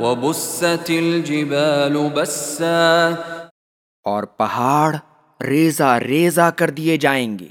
وبست الجبال بسا۔ اور پہاڑ ریزہ ریزہ کر دیے جائیں گے۔